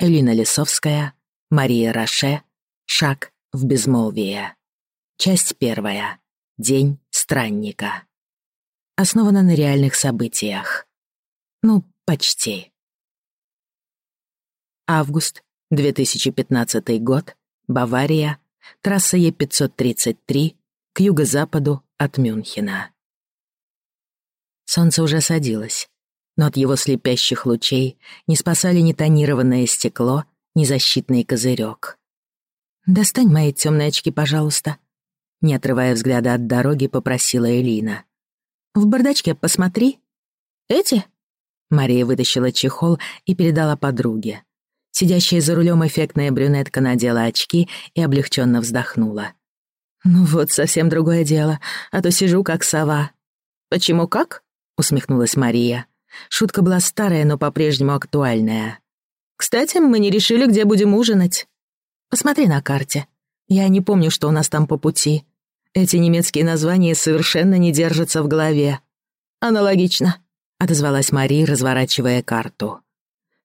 Элина Лисовская, Мария Роше, Шаг в безмолвие. Часть первая. День странника. Основана на реальных событиях. Ну, почти. Август, 2015 год, Бавария, трасса Е533, к юго-западу от Мюнхена. Солнце уже садилось но от его слепящих лучей не спасали ни тонированное стекло, ни защитный козырек. «Достань мои темные очки, пожалуйста», — не отрывая взгляда от дороги, попросила Элина. «В бардачке посмотри. Эти?» Мария вытащила чехол и передала подруге. Сидящая за рулем эффектная брюнетка надела очки и облегченно вздохнула. «Ну вот, совсем другое дело, а то сижу как сова». «Почему как?» — усмехнулась Мария. Шутка была старая, но по-прежнему актуальная. «Кстати, мы не решили, где будем ужинать. Посмотри на карте. Я не помню, что у нас там по пути. Эти немецкие названия совершенно не держатся в голове». «Аналогично», — отозвалась Мария, разворачивая карту.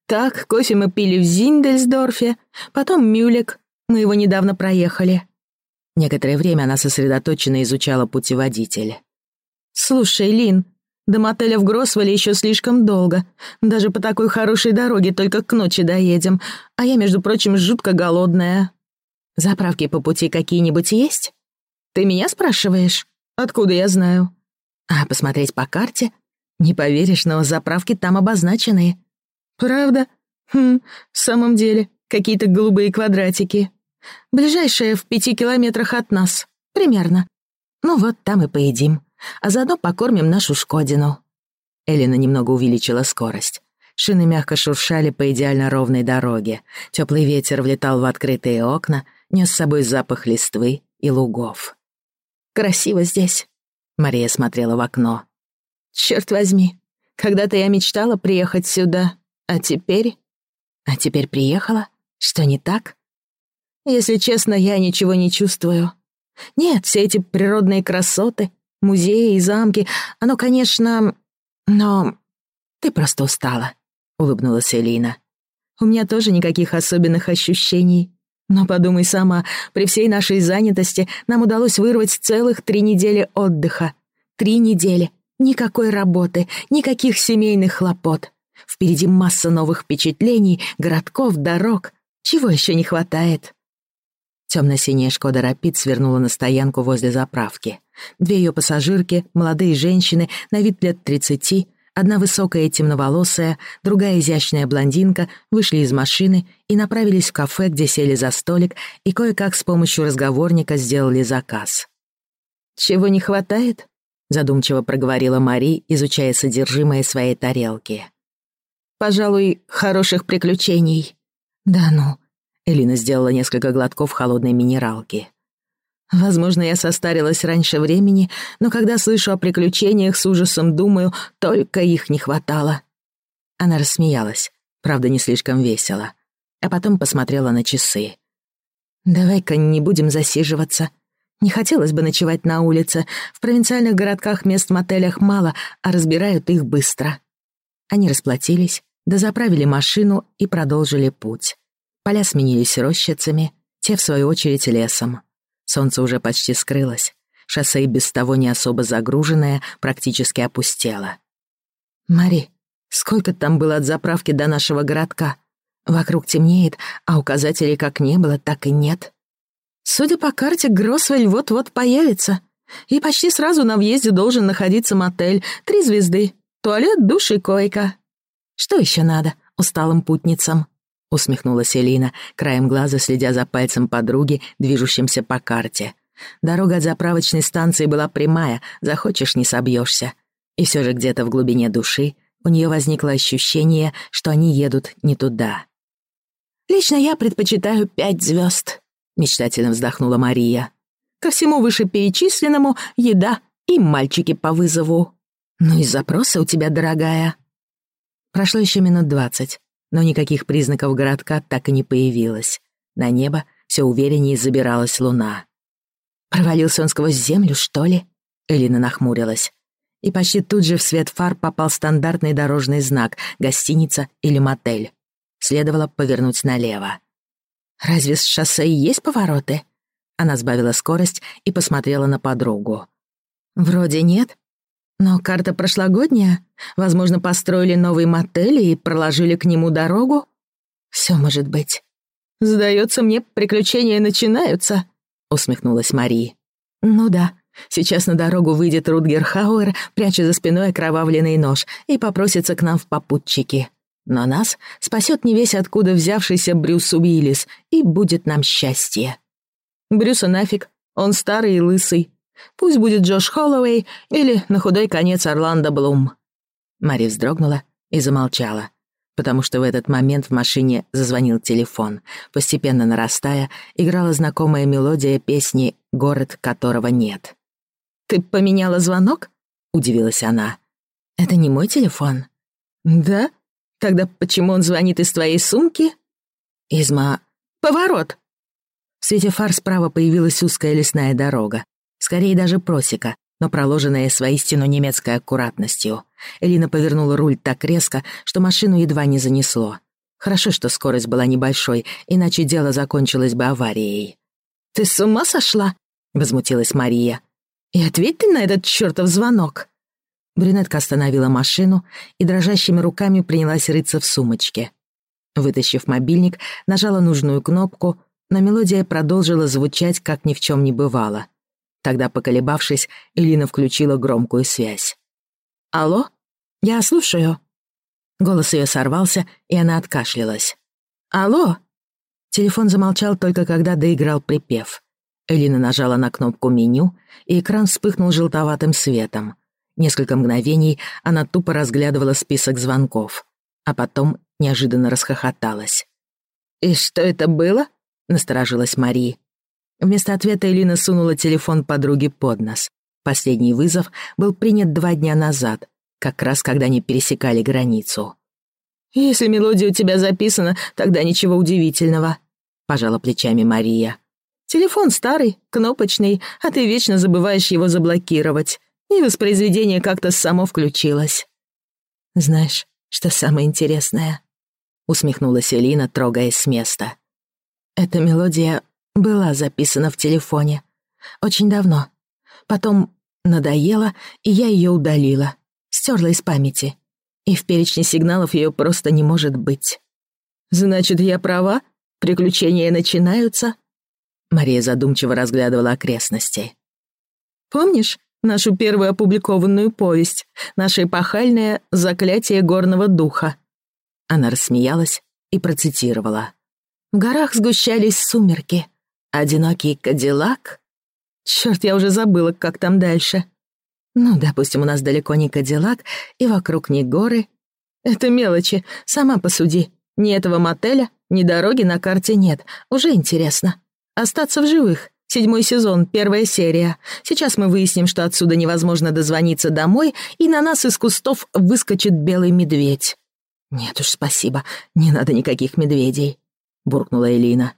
«Так, кофе мы пили в Зиндельсдорфе, потом Мюлек. Мы его недавно проехали». Некоторое время она сосредоточенно изучала путеводитель. «Слушай, Лин, до мотеля в Гросвелле еще слишком долго. Даже по такой хорошей дороге только к ночи доедем. А я, между прочим, жутко голодная. Заправки по пути какие-нибудь есть? Ты меня спрашиваешь? Откуда я знаю? А посмотреть по карте? Не поверишь, но заправки там обозначены. Правда? Хм, в самом деле, какие-то голубые квадратики. Ближайшая в пяти километрах от нас. Примерно. Ну вот, там и поедим а заодно покормим нашу Шкодину». Элина немного увеличила скорость. Шины мягко шуршали по идеально ровной дороге. Теплый ветер влетал в открытые окна, нес с собой запах листвы и лугов. «Красиво здесь», — Мария смотрела в окно. «Чёрт возьми, когда-то я мечтала приехать сюда, а теперь...» «А теперь приехала? Что не так?» «Если честно, я ничего не чувствую. Нет, все эти природные красоты, музеи и замки. Оно, конечно... Но... Ты просто устала», — улыбнулась Элина. «У меня тоже никаких особенных ощущений. Но подумай сама, при всей нашей занятости нам удалось вырвать целых три недели отдыха. Три недели. Никакой работы, никаких семейных хлопот. Впереди масса новых впечатлений, городков, дорог. Чего еще не хватает?» Темно-синяя Шкода Рапид свернула на стоянку возле заправки. Две ее пассажирки, молодые женщины, на вид лет тридцати, одна высокая темноволосая, другая изящная блондинка, вышли из машины и направились в кафе, где сели за столик и кое-как с помощью разговорника сделали заказ. «Чего не хватает?» — задумчиво проговорила Мари, изучая содержимое своей тарелки. «Пожалуй, хороших приключений». «Да ну», Элина сделала несколько глотков холодной минералки. Возможно, я состарилась раньше времени, но когда слышу о приключениях, с ужасом думаю, только их не хватало. Она рассмеялась, правда, не слишком весело, а потом посмотрела на часы. «Давай-ка не будем засиживаться. Не хотелось бы ночевать на улице. В провинциальных городках мест в мотелях мало, а разбирают их быстро». Они расплатились, дозаправили машину и продолжили путь. Поля сменились рощицами, те, в свою очередь, лесом. Солнце уже почти скрылось. Шоссе и без того не особо загруженное практически опустело. «Мари, сколько там было от заправки до нашего городка? Вокруг темнеет, а указателей как не было, так и нет. Судя по карте, Гросвель вот-вот появится. И почти сразу на въезде должен находиться мотель. Три звезды. Туалет, душ и койка. Что еще надо усталым путницам?» Усмехнулась Элина, краем глаза следя за пальцем подруги, движущимся по карте. Дорога от заправочной станции была прямая, захочешь — не собьешься. И все же где-то в глубине души у нее возникло ощущение, что они едут не туда. «Лично я предпочитаю пять звезд», — мечтательно вздохнула Мария. «Ко всему вышеперечисленному еда и мальчики по вызову». «Ну и запросы у тебя, дорогая». Прошло еще минут двадцать, но никаких признаков городка так и не появилось. На небо все увереннее забиралась луна. «Провалился он сквозь землю, что ли?» Элина нахмурилась. И почти тут же в свет фар попал стандартный дорожный знак «Гостиница» или «Мотель». следовало повернуть налево. «Разве с шоссе есть повороты?» Она сбавила скорость и посмотрела на подругу. «Вроде нет. Но карта прошлогодняя. Возможно, построили новый мотель и проложили к нему дорогу. Все может быть. Сдается мне, приключения начинаются», — усмехнулась Мари. «Ну да, сейчас на дорогу выйдет Рутгер Хауэр, пряча за спиной окровавленный нож, и попросится к нам в попутчики. Но нас спасет не весь откуда взявшийся Брюс Уиллис, и будет нам счастье». «Брюса нафиг, он старый и лысый. Пусть будет Джош Холлоуэй или, на худой конец, Орландо Блум». Мари вздрогнула и замолчала, потому что в этот момент в машине зазвонил телефон. Постепенно нарастая, играла знакомая мелодия песни «Город, которого нет». «Ты поменяла звонок?» — удивилась она. «Это не мой телефон». «Да? Тогда почему он звонит из твоей сумки?» «Изма... Поворот!» В свете фар справа появилась узкая лесная дорога скорее даже просека, но проложенная с воистину немецкой аккуратностью. Элина повернула руль так резко, что машину едва не занесло. Хорошо, что скорость была небольшой, иначе дело закончилось бы аварией. «Ты с ума сошла?» — возмутилась Мария. «И ответь ты на этот чертов звонок!» Брюнетка остановила машину и дрожащими руками принялась рыться в сумочке. Вытащив мобильник, нажала нужную кнопку, но мелодия продолжила звучать, как ни в чем не бывало. Тогда, поколебавшись, Элина включила громкую связь. «Алло? Я слушаю». Голос ее сорвался, и она откашлялась. «Алло?» Телефон замолчал только когда доиграл припев. Элина нажала на кнопку меню, и экран вспыхнул желтоватым светом. Несколько мгновений она тупо разглядывала список звонков, а потом неожиданно расхохоталась. «И что это было?» — насторожилась Мари. Вместо ответа Элина сунула телефон подруге под нос. Последний вызов был принят два дня назад, как раз когда они пересекали границу. «Если мелодия у тебя записана, тогда ничего удивительного», — пожала плечами Мария. «Телефон старый, кнопочный, а ты вечно забываешь его заблокировать, и воспроизведение как-то само включилось». «Знаешь, что самое интересное?» — усмехнулась Элина, трогаясь с места. «Эта мелодия была записана в телефоне. Очень давно. Потом надоело, и я ее удалила. Стерла из памяти. И в перечне сигналов ее просто не может быть. «Значит, я права? Приключения начинаются?» Мария задумчиво разглядывала окрестности. «Помнишь нашу первую опубликованную повесть, наше эпохальное «Заклятие горного духа»?» Она рассмеялась и процитировала. «В горах сгущались сумерки, Одинокий Кадиллак? Черт, я уже забыла, как там дальше. Ну, допустим, у нас далеко не Кадиллак, и вокруг не горы. Это мелочи, сама посуди. Ни этого мотеля, ни дороги на карте нет. Уже интересно. Остаться в живых. Седьмой сезон, первая серия. Сейчас мы выясним, что отсюда невозможно дозвониться домой, и на нас из кустов выскочит белый медведь. «Нет уж, спасибо, не надо никаких медведей», — буркнула Элина.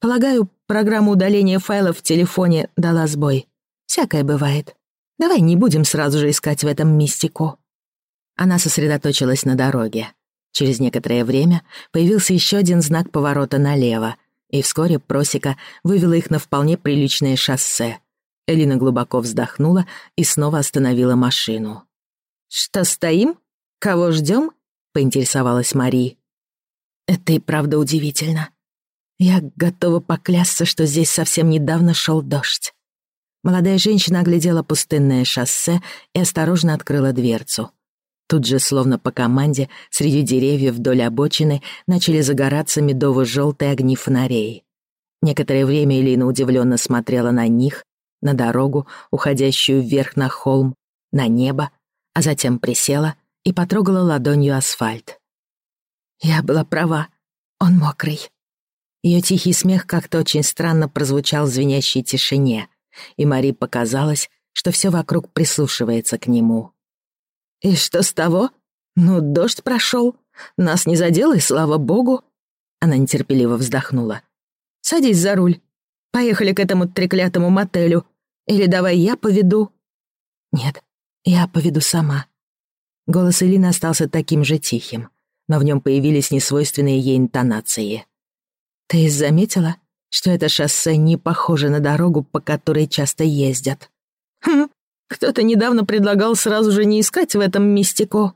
«Полагаю, Программа удаления файлов в телефоне дала сбой. Всякое бывает. Давай не будем сразу же искать в этом мистику. Она сосредоточилась на дороге. Через некоторое время появился еще один знак поворота налево, и вскоре просека вывела их на вполне приличное шоссе. Элина глубоко вздохнула и снова остановила машину. «Что стоим? Кого ждем? поинтересовалась Мари. «Это и правда удивительно. Я готова поклясться, что здесь совсем недавно шел дождь. Молодая женщина оглядела пустынное шоссе и осторожно открыла дверцу. Тут же, словно по команде, среди деревьев вдоль обочины начали загораться медово-желтые огни фонарей. Некоторое время Элина удивленно смотрела на них, на дорогу, уходящую вверх на холм, на небо, а затем присела и потрогала ладонью асфальт. Я была права, он мокрый. Ее тихий смех как-то очень странно прозвучал в звенящей тишине, и Мари показалось, что все вокруг прислушивается к нему. «И что с того? Ну, дождь прошел. Нас не задел, и слава богу!» Она нетерпеливо вздохнула. «Садись за руль. Поехали к этому треклятому мотелю. Или давай я поведу?» «Нет, я поведу сама». Голос Элины остался таким же тихим. но в нем появились несвойственные ей интонации. «Ты заметила, что это шоссе не похоже на дорогу, по которой часто ездят?» «Хм, кто-то недавно предлагал сразу же не искать в этом мистику».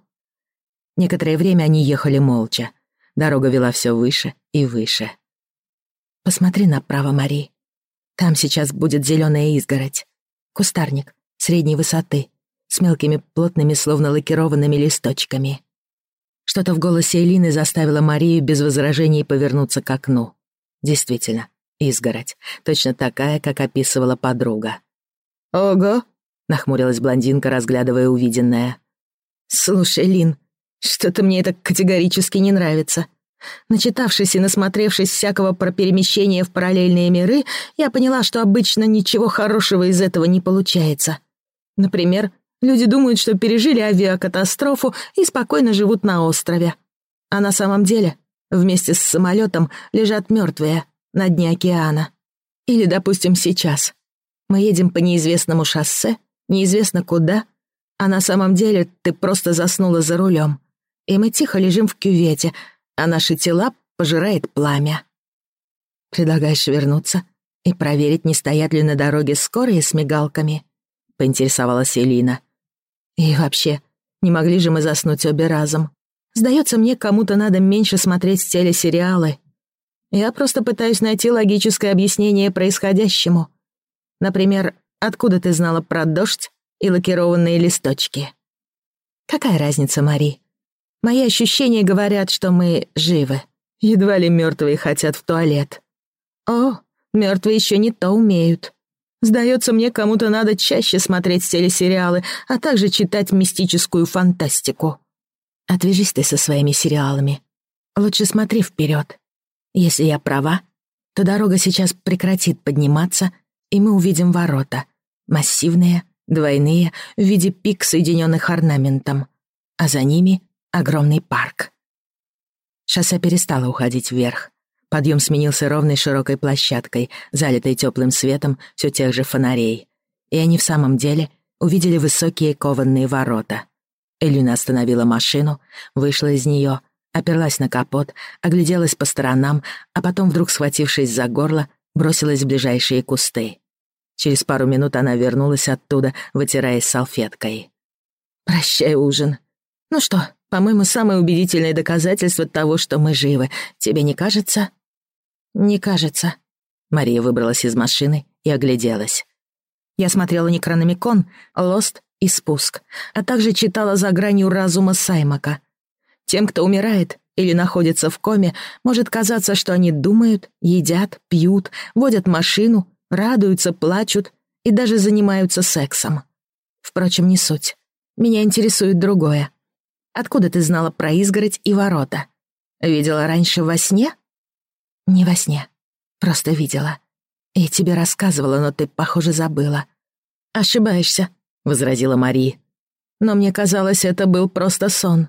Некоторое время они ехали молча. Дорога вела все выше и выше. «Посмотри направо, Мари. Там сейчас будет зеленая изгородь. Кустарник средней высоты, с мелкими плотными, словно лакированными листочками. Что-то в голосе Элины заставило Марию без возражений повернуться к окну. Действительно, изгородь, точно такая, как описывала подруга. «Ого!» — нахмурилась блондинка, разглядывая увиденное. «Слушай, Лин, что-то мне это категорически не нравится. Начитавшись и насмотревшись всякого про перемещение в параллельные миры, я поняла, что обычно ничего хорошего из этого не получается. Например, люди думают, что пережили авиакатастрофу и спокойно живут на острове. А на самом деле вместе с самолетом лежат мертвые на дне океана. Или, допустим, сейчас. Мы едем по неизвестному шоссе, неизвестно куда, а на самом деле ты просто заснула за рулем. И мы тихо лежим в кювете, а наши тела пожирает пламя. Предлагаешь вернуться и проверить, не стоят ли на дороге скорые с мигалками? Поинтересовалась Элина. И вообще, не могли же мы заснуть обе разом? Сдается мне, кому-то надо меньше смотреть телесериалы. Я просто пытаюсь найти логическое объяснение происходящему. Например, откуда ты знала про дождь и лакированные листочки? Какая разница, Мари? Мои ощущения говорят, что мы живы. Едва ли мертвые хотят в туалет. О, мертвые еще не то умеют. Сдается мне, кому-то надо чаще смотреть телесериалы, а также читать мистическую фантастику. Отвяжись ты со своими сериалами. Лучше смотри вперед. Если я права, то дорога сейчас прекратит подниматься, и мы увидим ворота. Массивные, двойные, в виде пик, соединенных орнаментом. А за ними огромный парк. Шоссе перестало уходить вверх. Подъем сменился ровной широкой площадкой, залитой теплым светом все тех же фонарей. И они в самом деле увидели высокие кованные ворота. Элюна остановила машину, вышла из нее, оперлась на капот, огляделась по сторонам, а потом, вдруг схватившись за горло, бросилась в ближайшие кусты. Через пару минут она вернулась оттуда, вытираясь салфеткой. «Прощай ужин. Ну что, по-моему, самое убедительное доказательство того, что мы живы. Тебе не кажется?» «Не кажется». Мария выбралась из машины и огляделась. Я смотрела Некрономикон, Лост и Спуск, а также читала «За гранью разума» Саймака. Тем, кто умирает или находится в коме, может казаться, что они думают, едят, пьют, водят машину, радуются, плачут и даже занимаются сексом. Впрочем, не суть. Меня интересует другое. Откуда ты знала про изгородь и ворота? Видела раньше во сне? Не во сне. Просто видела. И тебе рассказывала, но ты, похоже, забыла. Ошибаешься, возразила Мари. Но мне казалось, это был просто сон.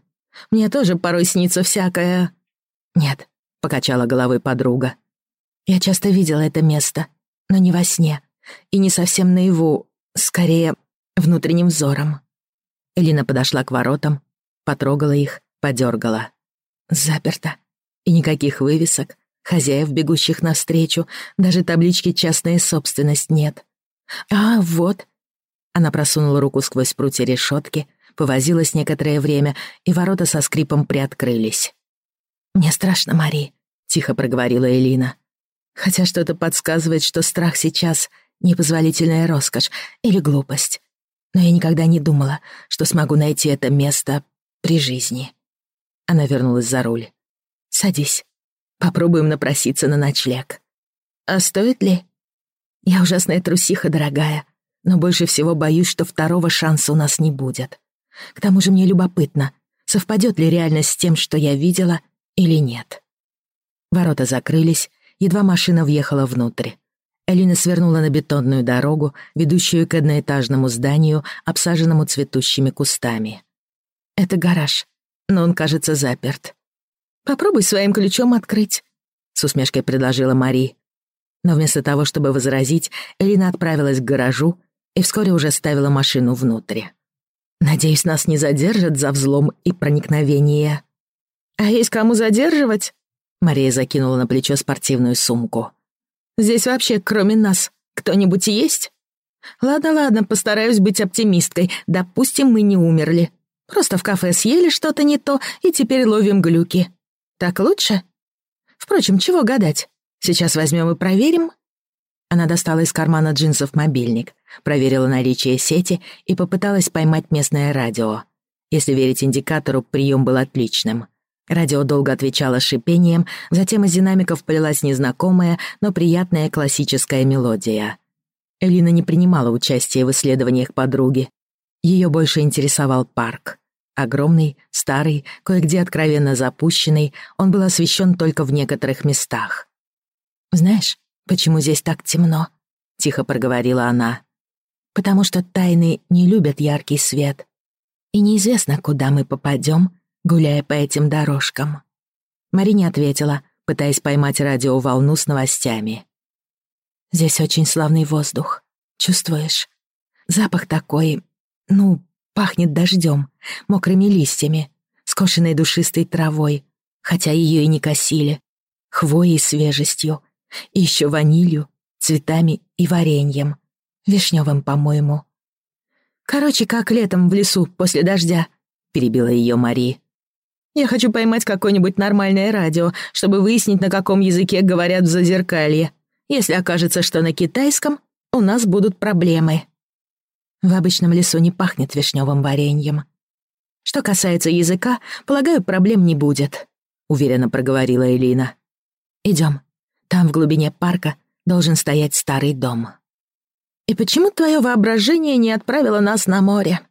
Мне тоже порой снится всякое. Нет, покачала головой подруга. Я часто видела это место, но не во сне. И не совсем наяву, скорее, внутренним взором. Элина подошла к воротам Потрогала их, подергала. Заперто. И никаких вывесок, хозяев, бегущих навстречу, даже таблички «Частная собственность» нет. А, вот. Она просунула руку сквозь прутья решетки, повозилась некоторое время, и ворота со скрипом приоткрылись. «Мне страшно, Мари», — тихо проговорила Элина. «Хотя что-то подсказывает, что страх сейчас — непозволительная роскошь или глупость. Но я никогда не думала, что смогу найти это место при жизни. Она вернулась за руль. «Садись. Попробуем напроситься на ночлег». «А стоит ли?» «Я ужасная трусиха, дорогая, но больше всего боюсь, что второго шанса у нас не будет. К тому же мне любопытно, совпадет ли реальность с тем, что я видела, или нет». Ворота закрылись, едва машина въехала внутрь. Элина свернула на бетонную дорогу, ведущую к одноэтажному зданию, обсаженному цветущими кустами. Это гараж, но он, кажется, заперт. Попробуй своим ключом открыть, с усмешкой предложила Мари. Но вместо того, чтобы возразить, Элина отправилась к гаражу и вскоре уже ставила машину внутрь. Надеюсь, нас не задержат за взлом и проникновение. «А есть кому задерживать?» Мария закинула на плечо спортивную сумку. «Здесь вообще, кроме нас, кто-нибудь есть?» «Ладно, ладно, постараюсь быть оптимисткой. Допустим, мы не умерли. Просто в кафе съели что-то не то и теперь ловим глюки. Так лучше? Впрочем, чего гадать? Сейчас возьмем и проверим». Она достала из кармана джинсов мобильник, проверила наличие сети и попыталась поймать местное радио. Если верить индикатору, прием был отличным. Радио долго отвечало шипением, затем из динамиков полилась незнакомая, но приятная классическая мелодия. Элина не принимала участия в исследованиях подруги. Ее больше интересовал парк. Огромный, старый, кое-где откровенно запущенный, он был освещен только в некоторых местах. «Знаешь, почему здесь так темно?» — тихо проговорила она. «Потому что тайны не любят яркий свет. И неизвестно, куда мы попадем, гуляя по этим дорожкам». Мари не ответила, пытаясь поймать радиоволну с новостями. «Здесь очень славный воздух. Чувствуешь? Запах такой, ну, пахнет дождем, мокрыми листьями, скошенной душистой травой, хотя ее и не косили, хвоей свежестью, и еще ванилью, цветами и вареньем, вишневым, по-моему. Короче, как летом в лесу после дождя, перебила ее Мари. Я хочу поймать какое-нибудь нормальное радио, чтобы выяснить, на каком языке говорят в Зазеркалье. Если окажется, что на китайском, у нас будут проблемы. В обычном лесу не пахнет вишневым вареньем. Что касается языка, полагаю, проблем не будет, уверенно проговорила Элина. Идем. Там в глубине парка должен стоять старый дом. И почему твое воображение не отправило нас на море?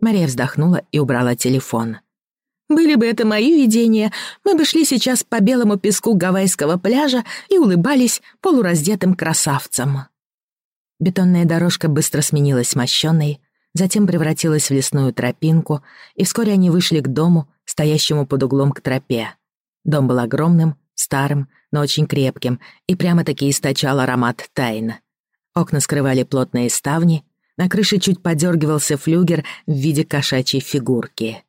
Мария вздохнула и убрала телефон. Были бы это мои видения, мы бы шли сейчас по белому песку гавайского пляжа и улыбались полураздетым красавцам. Бетонная дорожка быстро сменилась мощенной, затем превратилась в лесную тропинку, и вскоре они вышли к дому, стоящему под углом к тропе. Дом был огромным, старым, но очень крепким, и прямо-таки источал аромат тайн. Окна скрывали плотные ставни, на крыше чуть подергивался флюгер в виде кошачьей фигурки.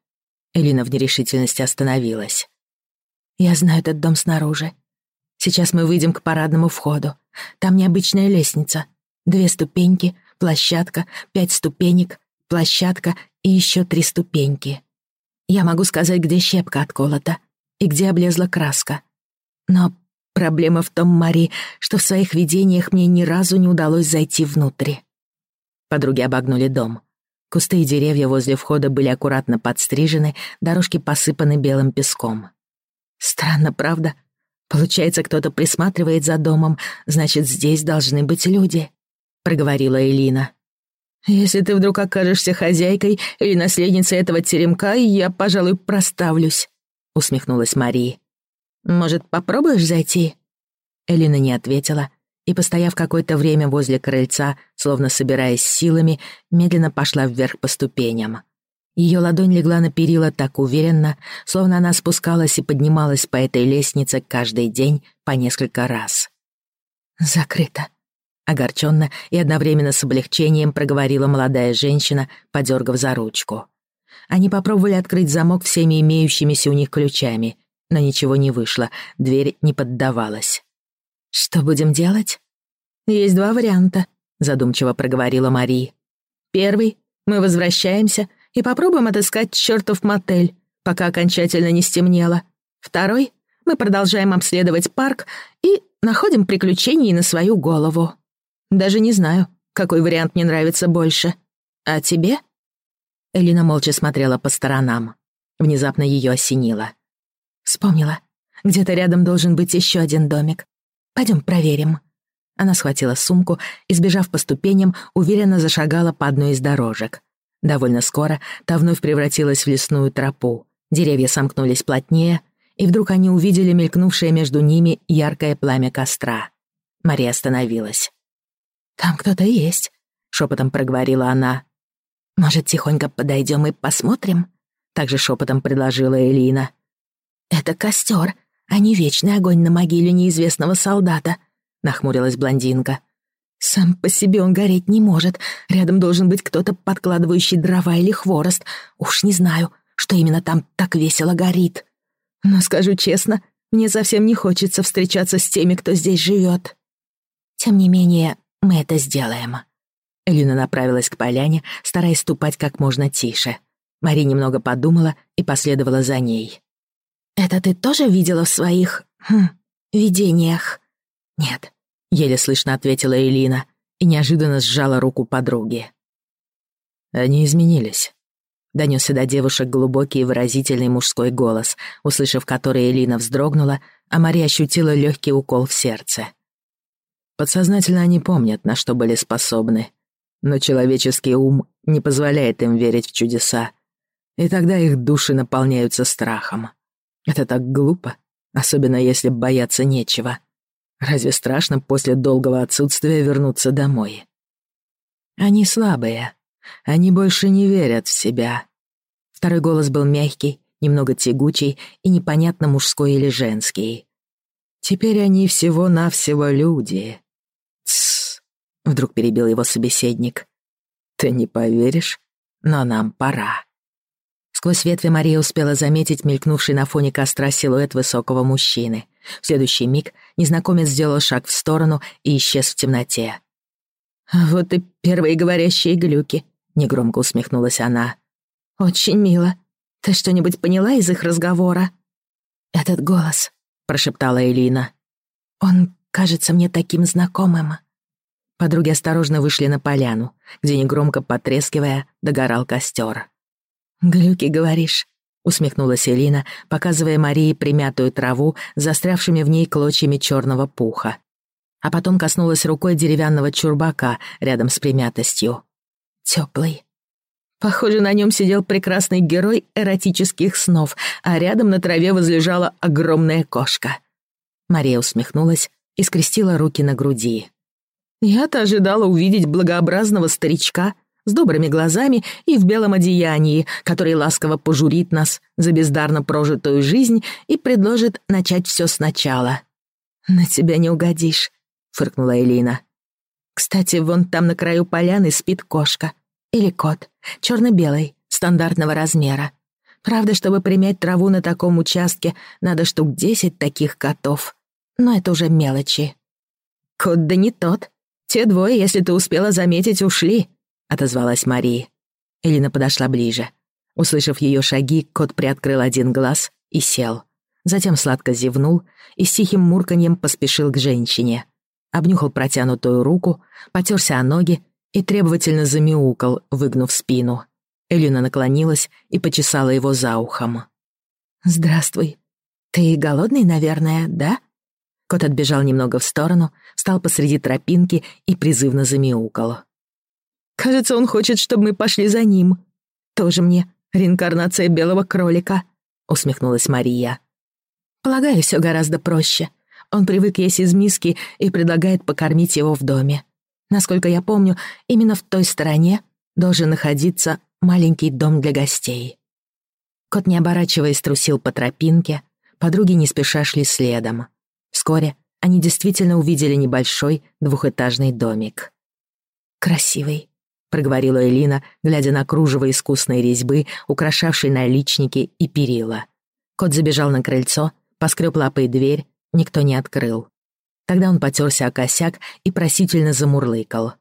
Элина в нерешительности остановилась. «Я знаю этот дом снаружи. Сейчас мы выйдем к парадному входу. Там необычная лестница. Две ступеньки, площадка, пять ступенек, площадка и еще три ступеньки. Я могу сказать, где щепка отколота и где облезла краска. Но проблема в том, Мари, что в своих видениях мне ни разу не удалось зайти внутрь». Подруги обогнули дом. Кусты и деревья возле входа были аккуратно подстрижены, дорожки посыпаны белым песком. Странно, правда? Получается, кто-то присматривает за домом, значит, здесь должны быть люди, проговорила Элина. Если ты вдруг окажешься хозяйкой или наследницей этого теремка, я, пожалуй, проставлюсь, усмехнулась Мария. Может, попробуешь зайти? Элина не ответила, и, постояв какое-то время возле крыльца, словно собираясь силами, медленно пошла вверх по ступеням. Ее ладонь легла на перила так уверенно, словно она спускалась и поднималась по этой лестнице каждый день по несколько раз. «Закрыто», — огорченно и одновременно с облегчением проговорила молодая женщина, подергав за ручку. Они попробовали открыть замок всеми имеющимися у них ключами, но ничего не вышло, дверь не поддавалась. «Что будем делать?» «Есть два варианта», — задумчиво проговорила Мари. «Первый — мы возвращаемся и попробуем отыскать чертов мотель, пока окончательно не стемнело. Второй — мы продолжаем обследовать парк и находим приключений на свою голову. Даже не знаю, какой вариант мне нравится больше. А тебе?» Элина молча смотрела по сторонам. Внезапно ее осенило. Вспомнила. Где-то рядом должен быть еще один домик. Пойдем проверим». Она схватила сумку и, сбежав по ступеням, уверенно зашагала по одной из дорожек. Довольно скоро та вновь превратилась в лесную тропу. Деревья сомкнулись плотнее, и вдруг они увидели мелькнувшее между ними яркое пламя костра. Мария остановилась. «Там кто-то есть», — шепотом проговорила она. «Может, тихонько подойдем и посмотрим?» Также шепотом предложила Элина. «Это костер, а не вечный огонь на могиле неизвестного солдата», — нахмурилась блондинка. «Сам по себе он гореть не может. Рядом должен быть кто-то, подкладывающий дрова или хворост. Уж не знаю, что именно там так весело горит. Но скажу честно, мне совсем не хочется встречаться с теми, кто здесь живет. Тем не менее, мы это сделаем. Элина направилась к поляне, стараясь ступать как можно тише. Мари немного подумала и последовала за ней. «Это ты тоже видела в своих... Хм, видениях?» «Нет», — еле слышно ответила Элина и неожиданно сжала руку подруги. «Они изменились», — донесся до девушек глубокий и выразительный мужской голос, услышав который Элина вздрогнула, а Мария ощутила легкий укол в сердце. Подсознательно они помнят, на что были способны, но человеческий ум не позволяет им верить в чудеса, и тогда их души наполняются страхом. Это так глупо, особенно если бояться нечего. Разве страшно после долгого отсутствия вернуться домой? Они слабые. Они больше не верят в себя. Второй голос был мягкий, немного тягучий и непонятно мужской или женский. Теперь они всего-навсего люди. Тссс, вдруг перебил его собеседник. Ты не поверишь, но нам пора. Сквозь ветви Мария успела заметить мелькнувший на фоне костра силуэт высокого мужчины. В следующий миг незнакомец сделал шаг в сторону и исчез в темноте. «Вот и первые говорящие глюки», — негромко усмехнулась она. «Очень мило. Ты что-нибудь поняла из их разговора?» «Этот голос», — прошептала Элина. «Он кажется мне таким знакомым». Подруги осторожно вышли на поляну, где, негромко потрескивая, догорал костер. «Глюки, говоришь?» — усмехнулась Элина, показывая Марии примятую траву застрявшими в ней клочьями черного пуха. А потом коснулась рукой деревянного чурбака рядом с примятостью. Теплый. Похоже, на нем сидел прекрасный герой эротических снов, а рядом на траве возлежала огромная кошка. Мария усмехнулась и скрестила руки на груди. «Я-то ожидала увидеть благообразного старичка, с добрыми глазами и в белом одеянии, который ласково пожурит нас за бездарно прожитую жизнь и предложит начать все сначала. «На тебя не угодишь», — фыркнула Элина. «Кстати, вон там на краю поляны спит кошка. Или кот, черно белый стандартного размера. Правда, чтобы примять траву на таком участке, надо штук десять таких котов. Но это уже мелочи». «Кот да не тот. Те двое, если ты успела заметить, ушли», — отозвалась Мария. Элина подошла ближе. Услышав ее шаги, кот приоткрыл один глаз и сел. Затем сладко зевнул и с тихим мурканьем поспешил к женщине. Обнюхал протянутую руку, потерся о ноги и требовательно замяукал, выгнув спину. Элина наклонилась и почесала его за ухом. «Здравствуй. Ты голодный, наверное, да?» Кот отбежал немного в сторону, встал посреди тропинки и призывно замяукал. Кажется, он хочет, чтобы мы пошли за ним. Тоже мне реинкарнация белого кролика», — усмехнулась Мария. «Полагаю, все гораздо проще. Он привык есть из миски и предлагает покормить его в доме. Насколько я помню, именно в той стороне должен находиться маленький дом для гостей». Кот, не оборачиваясь, трусил по тропинке, подруги не спеша шли следом. Вскоре они действительно увидели небольшой двухэтажный домик. «Красивый», проговорила Элина, глядя на кружево искусной резьбы, украшавшей наличники и перила. Кот забежал на крыльцо, поскреб лапой дверь, никто не открыл. Тогда он потерся о косяк и просительно замурлыкал.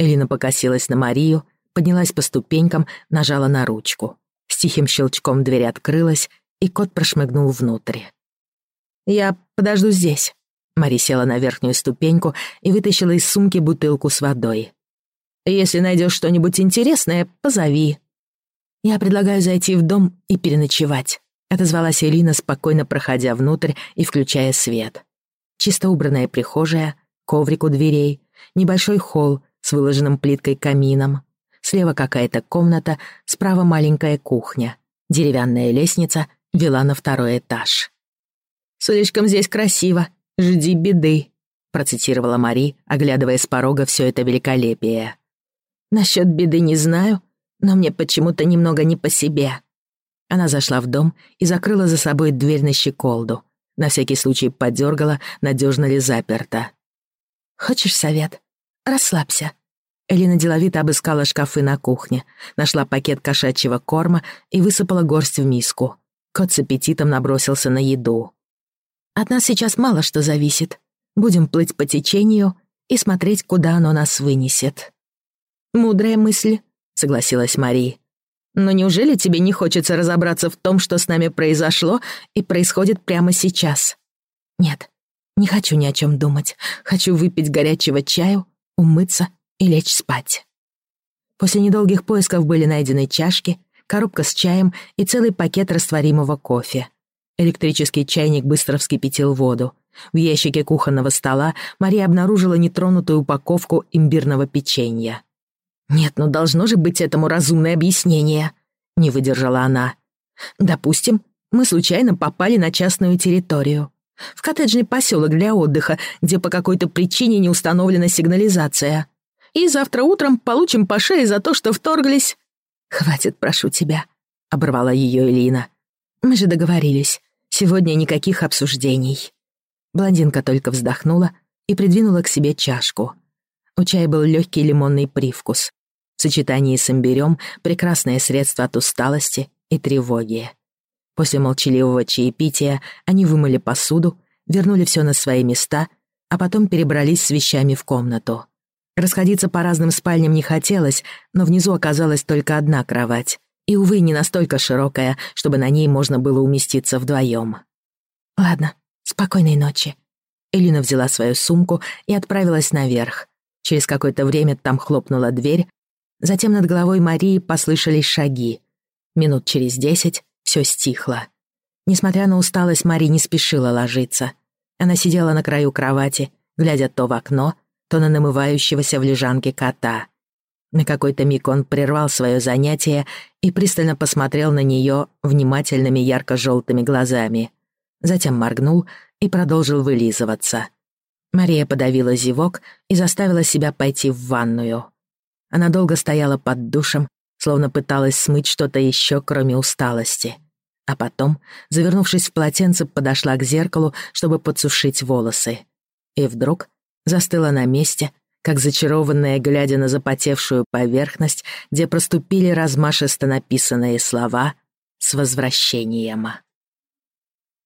Элина покосилась на Марию, поднялась по ступенькам, нажала на ручку. С тихим щелчком дверь открылась, и кот прошмыгнул внутрь. «Я подожду здесь». Мари села на верхнюю ступеньку и вытащила из сумки бутылку с водой. Если найдешь что-нибудь интересное, позови». «Я предлагаю зайти в дом и переночевать», — отозвалась Элина, спокойно проходя внутрь и включая свет. Чисто убранная прихожая, коврик у дверей, небольшой холл с выложенным плиткой камином. Слева какая-то комната, справа маленькая кухня. Деревянная лестница вела на второй этаж. «Слишком здесь красиво. Жди беды», — процитировала Мари, оглядывая с порога все это великолепие. Насчет беды не знаю, но мне почему-то немного не по себе. Она зашла в дом и закрыла за собой дверь на щеколду. На всякий случай подергала, надежно ли заперта. «Хочешь совет? Расслабься». Элина деловито обыскала шкафы на кухне, нашла пакет кошачьего корма и высыпала горсть в миску. кот с аппетитом набросился на еду. «От нас сейчас мало что зависит. Будем плыть по течению и смотреть, куда оно нас вынесет». «Мудрая мысль», — согласилась Мари. «Но неужели тебе не хочется разобраться в том, что с нами произошло и происходит прямо сейчас?» «Нет, не хочу ни о чем думать. Хочу выпить горячего чаю, умыться и лечь спать». После недолгих поисков были найдены чашки, коробка с чаем и целый пакет растворимого кофе. Электрический чайник быстро вскипятил воду. В ящике кухонного стола Мария обнаружила нетронутую упаковку имбирного печенья. «Нет, ну должно же быть этому разумное объяснение», — не выдержала она. «Допустим, мы случайно попали на частную территорию. В коттеджный поселок для отдыха, где по какой-то причине не установлена сигнализация. И завтра утром получим по шее за то, что вторглись...» «Хватит, прошу тебя», — оборвала ее Элина. «Мы же договорились. Сегодня никаких обсуждений». Блондинка только вздохнула и придвинула к себе чашку. У чая был легкий лимонный привкус. Сочетании с имбирем прекрасное средство от усталости и тревоги. После молчаливого чаепития они вымыли посуду, вернули все на свои места, а потом перебрались с вещами в комнату. Расходиться по разным спальням не хотелось, но внизу оказалась только одна кровать. И, увы, не настолько широкая, чтобы на ней можно было уместиться вдвоем. «Ладно, спокойной ночи». Элина взяла свою сумку и отправилась наверх. Через какое-то время там хлопнула дверь, затем над головой Марии послышались шаги. Минут через десять все стихло. Несмотря на усталость, Мария не спешила ложиться. Она сидела на краю кровати, глядя то в окно, то на намывающегося в лежанке кота. На какой-то миг он прервал свое занятие и пристально посмотрел на нее внимательными ярко-желтыми глазами. Затем моргнул и продолжил вылизываться. Мария подавила зевок и заставила себя пойти в ванную. Она долго стояла под душем, словно пыталась смыть что-то еще, кроме усталости. А потом, завернувшись в полотенце, подошла к зеркалу, чтобы подсушить волосы. И вдруг застыла на месте, как зачарованная, глядя на запотевшую поверхность, где проступили размашисто написанные слова «С возвращением».